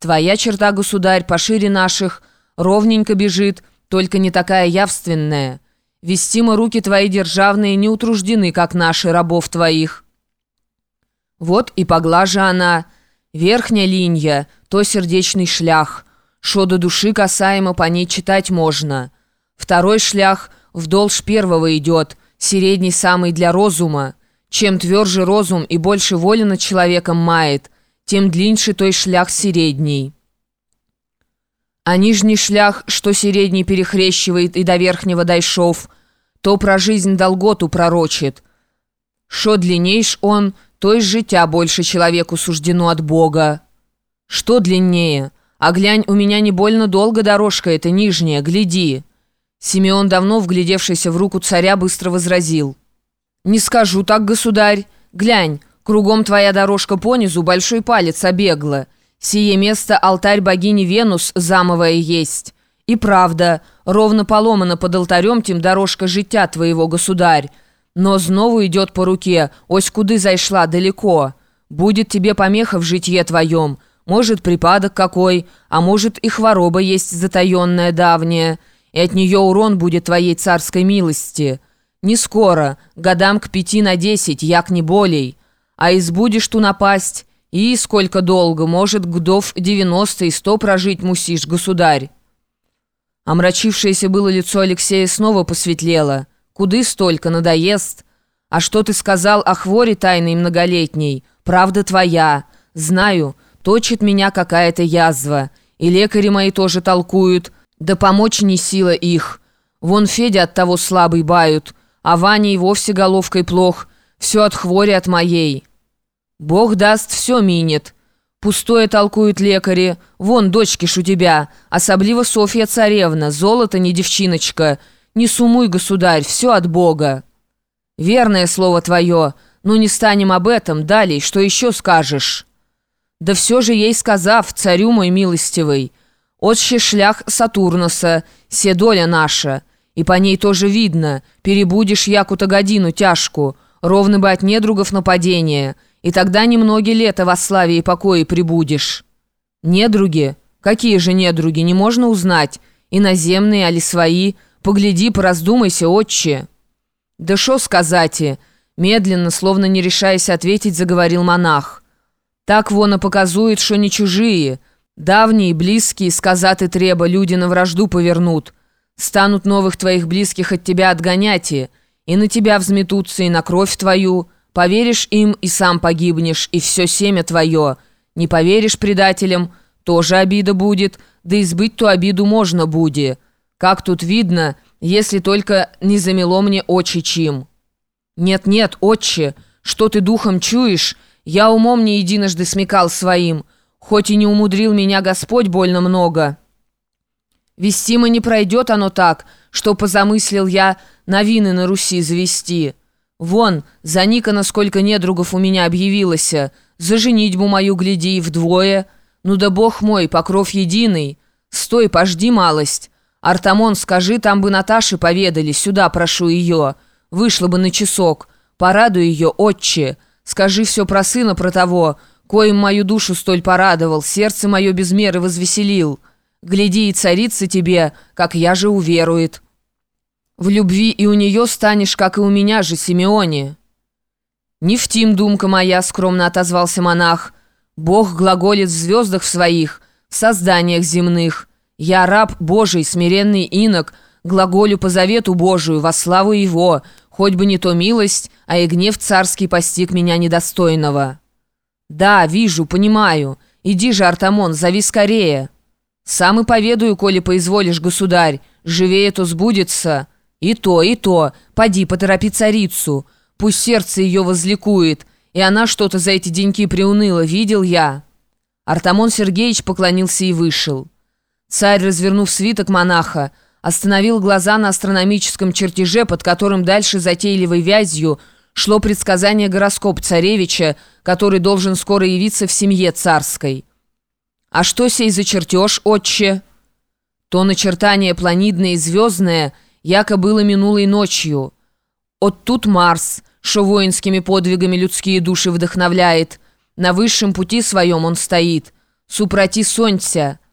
Твоя черта, государь, пошире наших, ровненько бежит, только не такая явственная. Вестимо руки твои державные не утруждены, как наши рабов твоих. Вот и поглажа она, верхняя линия, то сердечный шлях, шо до души касаемо по ней читать можно. Второй шлях вдолж первого идет, средний самый для розума. Чем тверже розум и больше воли над человеком мает, тем длиннее той шлях средний. А нижний шлях, что средний перехрещивает и до верхнего дайшов, то про жизнь долготу пророчит. Что длиннейш он, то и життя больше человеку суждено от Бога. Что длиннее? А глянь, у меня не больно долго дорожка эта нижняя, гляди. Симеон, давно вглядевшийся в руку царя, быстро возразил. «Не скажу так, государь. Глянь, кругом твоя дорожка понизу, большой палец обегла. Сие место алтарь богини Венус замовая есть. И правда, ровно поломана под алтарем тем дорожка життя твоего, государь. Но знову идет по руке, ось куды зайшла далеко. Будет тебе помеха в житье твоем. Может, припадок какой, а может, и хвороба есть затаенная давняя. И от нее урон будет твоей царской милости». Не скоро, годам к пяти на десять, як не болей. А избудешь ту напасть, и сколько долго, может, годов девяносто и сто прожить мусишь, государь. Омрачившееся было лицо Алексея снова посветлело. Куды столько, надоест? А что ты сказал о хворе тайной многолетней? Правда твоя. Знаю, точит меня какая-то язва. И лекари мои тоже толкуют. Да помочь не сила их. Вон Федя от того слабый бают а Ваня и вовсе головкой плох, все от хвори от моей. Бог даст, все минет. Пустое толкуют лекари. Вон, дочки ж у тебя, особливо Софья царевна, золото не девчиночка. Не сумуй, государь, все от Бога. Верное слово твое, но не станем об этом, далее, что еще скажешь? Да все же ей сказав, царю мой милостивый, отще шлях Сатурнуса, се доля наша — и по ней тоже видно, перебудешь якуто годину тяжку, ровно бы от недругов нападения, и тогда немногие лета во славе и покое прибудешь. Недруги? Какие же недруги, не можно узнать? Иноземные, али свои? Погляди, пораздумайся, отче. Да шо сказать? Медленно, словно не решаясь ответить, заговорил монах. Так вон и показует, что не чужие. Давние, близкие, сказаты треба, люди на вражду повернут. Станут новых твоих близких от тебя отгонять и, и на тебя взметутся, и на кровь твою. Поверишь им, и сам погибнешь, и все семя твое. Не поверишь предателям, тоже обида будет, да избыть ту обиду можно будет. Как тут видно, если только не замело мне очи чим. Нет-нет, отче, что ты духом чуешь, я умом не единожды смекал своим, хоть и не умудрил меня Господь больно много». Вестимо не пройдет оно так, что позамыслил я новины на Руси завести. Вон, за Никона сколько недругов у меня объявилось, за женитьбу мою гляди и вдвое. Ну да бог мой, покров единый. Стой, пожди малость. Артамон, скажи, там бы Наташи поведали, сюда прошу ее. Вышла бы на часок. Порадуй ее, отче. Скажи все про сына, про того, коим мою душу столь порадовал, сердце мое без меры возвеселил». Гляди, и царица тебе, как я же уверует. В любви и у нее станешь, как и у меня же, Симеоне». «Не в тим, думка моя», — скромно отозвался монах. «Бог глаголит в звездах своих, в созданиях земных. Я раб Божий, смиренный инок, глаголю по завету Божию, во славу Его, хоть бы не то милость, а и гнев царский постиг меня недостойного». «Да, вижу, понимаю. Иди же, Артамон, зови скорее». «Сам и поведаю, коли поизволишь, государь, живее то сбудется. И то, и то, поди, поторопи царицу, пусть сердце ее возликует, и она что-то за эти деньки приуныла, видел я». Артамон Сергеевич поклонился и вышел. Царь, развернув свиток монаха, остановил глаза на астрономическом чертеже, под которым дальше затейливой вязью шло предсказание гороскоп царевича, который должен скоро явиться в семье царской. «А что сей за чертеж, отче?» То начертание планидное и звездное, яко было минулой ночью. От тут Марс, шо воинскими подвигами людские души вдохновляет. На высшем пути своем он стоит. супроти сонця.